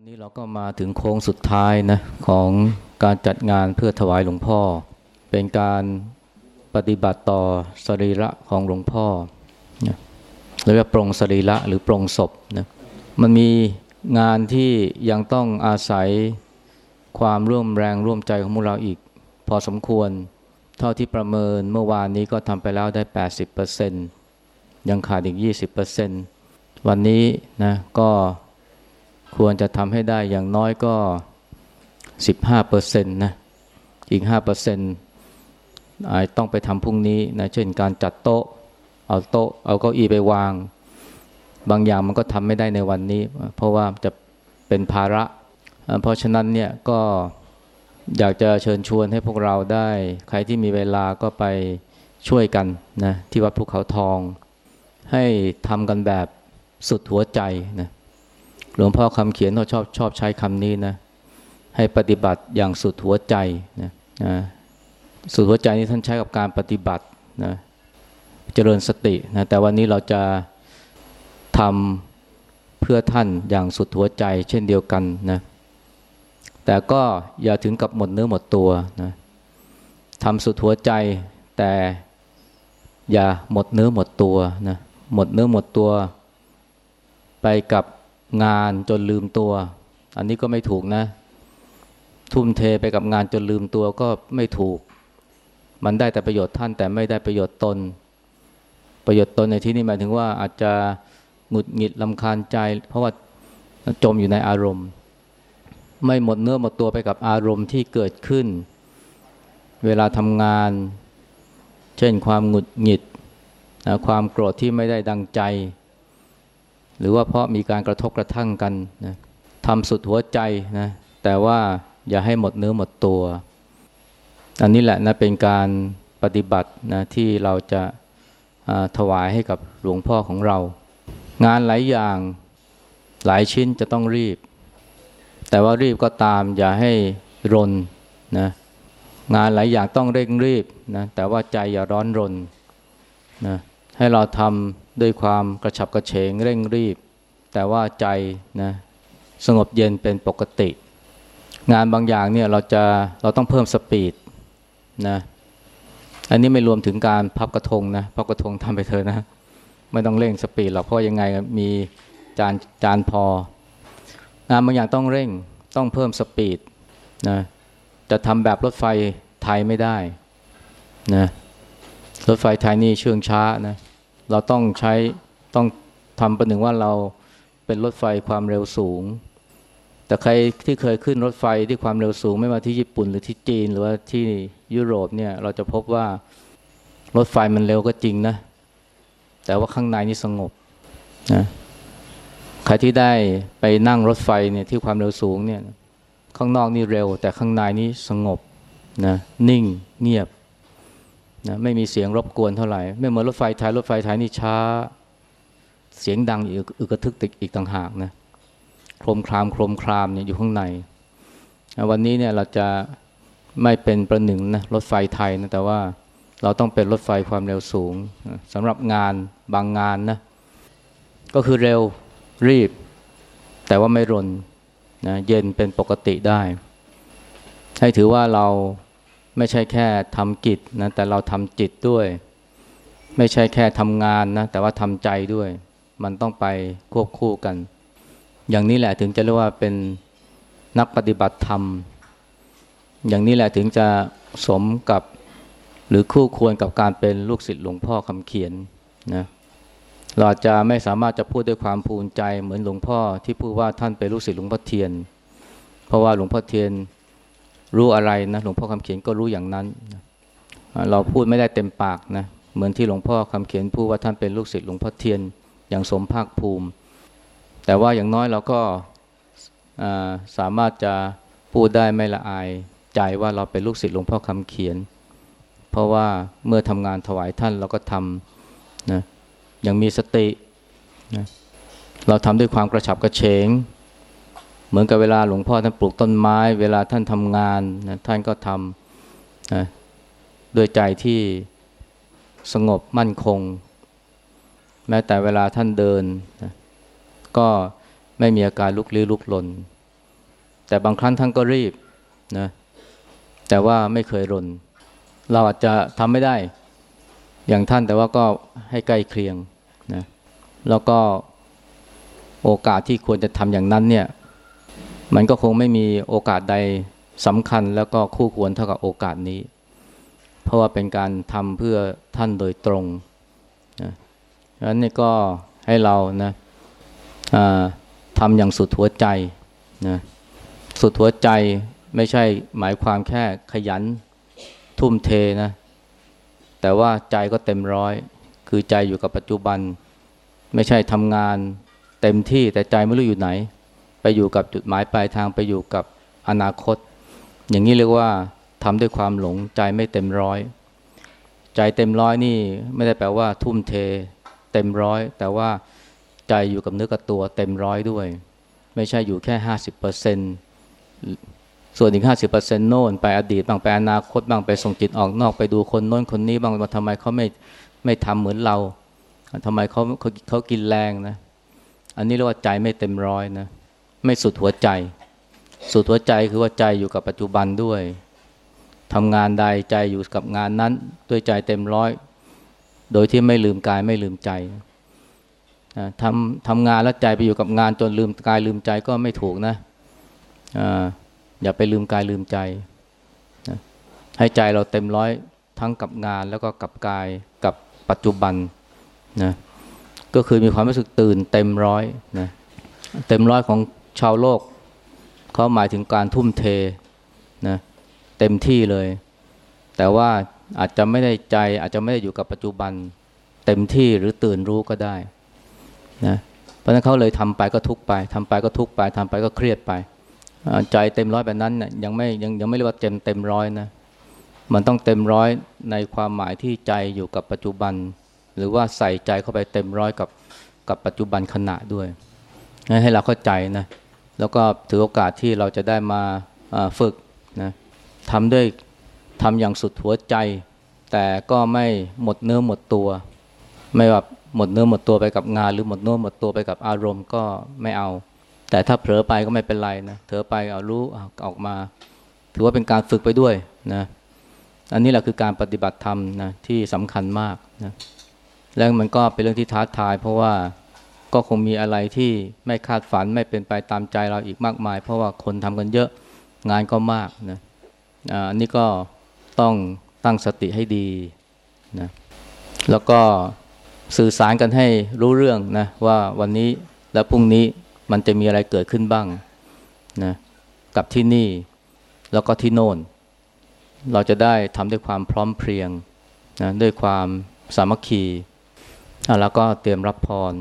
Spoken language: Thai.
อนนี้เราก็มาถึงโค้งสุดท้ายนะของการจัดงานเพื่อถวายหลวงพ่อ เป็นการปฏิบัติต่อสรีระของหลวงพ่อนะเรียกว่าปรงสรีระหรือปรงศพนะมันมีงานที่ยังต้องอาศัยความร่วมแรงร่วมใจของพวกเราอีก พอสมควร เท่าที่ประเมินเมื่อวานนี้ก็ทำไปแล้วได้ 80%ยังขาดอีก 20%วันนี้นะก็ ควรจะทำให้ได้อย่างน้อยก็ 15%นะอีก 5%อาจต้องไปทำพรุ่งนี้นะเช่นการจัดโต๊ะ เอาโต๊ะ เอาเก้าอี้ไปวาง บางอย่างมันก็ทำไม่ได้ในวันนี้ เพราะว่าจะเป็นภาระ เพราะฉะนั้นเนี่ยก็อยากจะเชิญชวนให้พวกเราได้ ใครที่มีเวลาก็ไปช่วยกันนะที่วัดภูเขาทอง ให้ทำกันแบบสุดหัวใจนะ หลวงพ่อคำเขียนเราชอบชอบใช้คำนี้นะ ให้ปฏิบัติอย่างสุดหัวใจนะนะสุดหัวใจนี้ท่านใช้กับการปฏิบัตินะเจริญสตินะแต่วันนี้เราจะทำเพื่อท่านอย่างสุดหัวใจ เช่นเดียวกันนะแต่ก็อย่าถึงกับหมดเนื้อหมดตัวนะทำสุดหัวใจ แต่อย่าหมดเนื้อหมดตัวนะหมดเนื้อหมดตัว ไปกับ งานจนลืมตัว อันนี้ก็ไม่ถูกนะ ทุ่มเทไปกับงานจนลืมตัวก็ไม่ถูก มันได้แต่ประโยชน์ท่านแต่ไม่ได้ประโยชน์ตน ประโยชน์ตนในที่นี้หมายถึงว่าอาจจะหงุดหงิดลำคาญใจ เพราะว่าจมอยู่ในอารมณ์ ไม่หมดเนื้อหมดตัวไปกับอารมณ์ที่เกิดขึ้น เวลาทำงาน เช่นความหงุดหงิด ความโกรธที่ไม่ได้ดังใจ หรือว่าเพราะมีการกระทบกระทั่งกันนะทำสุดหัวใจนะแต่ว่าอย่าให้หมดเนื้อหมดตัว อันนี้แหละนะเป็นการปฏิบัตินะที่เราจะถวายให้กับหลวงพ่อของเรา งานหลายอย่างหลายชิ้นจะต้องรีบ แต่ว่ารีบก็ตามอย่าให้รนนะงานหลายอย่างต้องเร่งรีบนะแต่ว่าใจอย่าร้อนรนนะให้เราทำ ด้วยความกระฉับกระเฉงเร่งรีบ แต่ว่าใจนะสงบเย็นเป็นปกติ งานบางอย่างเนี่ยเราจะเราต้องเพิ่มสปีดนะอันนี้ไม่รวมถึงการพับกระทงนะพับกระทงทำไปเถอะนะ ไม่ต้องเร่งสปีดหรอกเพราะยังไงมีจานจานพอ งานบางอย่างต้องเร่งต้องเพิ่มสปีดนะจะทำแบบรถไฟไทยไม่ได้นะรถไฟไทยนี่เชื่องช้านะ เราต้องใช้ต้องทำประหนึ่งว่าเราเป็นรถไฟความเร็วสูง แต่ใครที่เคยขึ้นรถไฟที่ความเร็วสูง ไม่ว่าที่ญี่ปุ่นหรือที่จีน หรือว่าที่ยุโรปเนี่ยเราจะพบว่ารถไฟมันเร็วก็จริงนะ แต่ว่าข้างในนี่สงบนะใครที่ได้ไปนั่งรถไฟเนี่ยที่ความเร็วสูงเนี่ยข้างนอกนี่เร็ว แต่ข้างในนี่สงบนะนิ่งเงียบ นะไม่มีเสียงรบกวนเท่าไหร่ ไม่เหมือนรถไฟไทยรถไฟไทยนี่ช้า เสียงดังอึกระทึกติกอีกต่างหากนะโครมครามโครมครามเนี่ยอยู่ข้างใน วันนี้เนี่ยเราจะไม่เป็นประหนึ่งนะรถไฟไทยนะแต่ว่าเราต้องเป็นรถไฟความเร็วสูงสำหรับงานบางงานนะก็คือเร็วรีบ แต่ว่าไม่รนนะเย็นเป็นปกติได้ ให้ถือว่าเรา ไม่ใช่แค่ทำกิจนะแต่เราทำจิตด้วย ไม่ใช่แค่ทำงานนะแต่ว่าทำใจด้วย มันต้องไปควบคู่กัน อย่างนี้แหละถึงจะเรียกว่าเป็นนักปฏิบัติธรรม อย่างนี้แหละถึงจะสมกับหรือคู่ควรกับการเป็นลูกศิษย์หลวงพ่อคำเขียนนะเราจะไม่สามารถจะพูดด้วยความภูมิใจเหมือนหลวงพ่อที่พูดว่าท่านเป็นลูกศิษย์หลวงพ่อเทียน เพราะว่าหลวงพ่อเทียน รู้อะไรนะหลวงพ่อคำเขียนก็รู้อย่างนั้น เราพูดไม่ได้เต็มปากนะเหมือนที่หลวงพ่อคำเขียนพูดว่าท่านเป็นลูกศิษย์หลวงพ่อเทียนอย่างสมภาคภูมิ แต่ว่าอย่างน้อยเราก็สามารถจะพูดได้ไม่ละอายใจว่าเราเป็นลูกศิษย์หลวงพ่อคำเขียน เพราะว่าเมื่อทำงานถวายท่านเราก็ทำนะอย่างมีสตินะเราทำด้วยความกระฉับกระเฉง เหมือนกับเวลาหลวงพ่อท่านปลูกต้นไม้ เวลาท่านทำงานนะท่านก็ทำนะด้วยใจที่สงบมั่นคง แม้แต่เวลาท่านเดินนะก็ไม่มีอาการลุกลี้ลุกลน แต่บางครั้งท่านก็รีบนะแต่ว่าไม่เคยรน เราอาจจะทำไม่ได้ อย่างท่านแต่ว่าก็ให้ใกล้เคียงนะแล้วก็โอกาสที่ควรจะทำอย่างนั้นเนี่ย มันก็คงไม่มีโอกาสใดสำคัญแล้วก็คู่ควรเท่ากับโอกาสนี้ เพราะว่าเป็นการทำเพื่อท่านโดยตรงนะฉะนั้นนี่ก็ให้เรานะทำอย่างสุดหัวใจนะสุดหัวใจไม่ใช่หมายความแค่ขยันทุ่มเทนะแต่ว่าใจก็เต็มร้อย คือใจอยู่กับปัจจุบัน ไม่ใช่ทำงานเต็มที่แต่ใจไม่รู้อยู่ไหน ไปอยู่กับจุดหมายปลายทางไปอยู่กับอนาคต อย่างนี้เรียกว่าทำด้วยความหลงใจไม่เต็มร้อย ใจเต็มร้อยนี่ไม่ได้แปลว่าทุ่มเทเต็มร้อย แต่ว่าใจอยู่กับเนื้อกับตัวเต็มร้อยด้วย ไม่ใช่อยู่แค่ห้าสิบเปอร์เซ็นต์ส่วนอีกห้าสิบเปอร์เซ็นต์โน่นไปอดีตบ้างไปอนาคตบ้างไปส่งจิตออกนอกไปดูคนโน้นคนนี้บ้างว่าทำไมเขาไม่ไม่ทำเหมือนเราทำไมเขาเขาเขากินแรงนะ อันนี้เรียกว่าใจไม่เต็มร้อยนะ ไม่สุดหัวใจ สุดหัวใจคือว่าใจอยู่กับปัจจุบันด้วยทำงานใดใจอยู่กับงานนั้น ด้วยใจเต็มร้อย โดยที่ไม่ลืมกายไม่ลืมใจทำทำงานแล้วใจไปอยู่กับงานจนลืมกายลืมใจก็ไม่ถูกนะอย่าไปลืมกายลืมใจนะให้ใจเราเต็มร้อยทั้งกับงานแล้วก็กับกายกับปัจจุบันนะก็คือมีความรู้สึกตื่นเต็มร้อยนะเต็มร้อยของ ชาวโลก เขาหมายถึงการทุ่มเทนะเต็มที่เลย แต่ว่าอาจจะไม่ได้ใจอาจจะไม่ได้อยู่กับปัจจุบันเต็มที่หรือตื่นรู้ก็ได้นะเพราะนั้นเขาเลยทำไปก็ทุกไปทำไปก็ทุกไปทำไปก็เครียดไป ใจเต็มร้อยแบบนั้นเนี่ยยังไม่ยังยังไม่เรียกว่าเต็มเต็มร้อยนะมันต้องเต็มร้อยในความหมายที่ใจอยู่กับปัจจุบัน หรือว่าใส่ใจเข้าไปเต็มร้อยกับกับปัจจุบันขณะด้วยให้เราเข้าใจนะ แล้วก็ถือโอกาสที่เราจะได้มาฝึกนะทำด้วยทำอย่างสุดหัวใจ แต่ก็ไม่หมดเนื้อหมดตัว ไม่แบบหมดเนื้อหมดตัวไปกับงาน หรือหมดเนื้อหมดตัวไปกับอารมณ์ก็ไม่เอา แต่ถ้าเผลอไปก็ไม่เป็นไรนะเผลอไปเอารู้ออกมา ถือว่าเป็นการฝึกไปด้วยนะอันนี้แหละคือการปฏิบัติธรรมนะที่สำคัญมากนะแล้วมันก็เป็นเรื่องที่ท้าทาย เพราะว่า ก็คงมีอะไรที่ไม่คาดฝันไม่เป็นไปตามใจเราอีกมากมาย เพราะว่าคนทำกันเยอะงานก็มากนะอันนี้ก็ต้องตั้งสติให้ดีนะแล้วก็สื่อสารกันให้รู้เรื่องนะว่าวันนี้และพรุ่งนี้มันจะมีอะไรเกิดขึ้นบ้างนะกับที่นี่แล้วก็ที่โน่น เราจะได้ทำด้วยความพร้อมเพรียงนะด้วยความสามัคคีแล้วก็เตรียมรับพร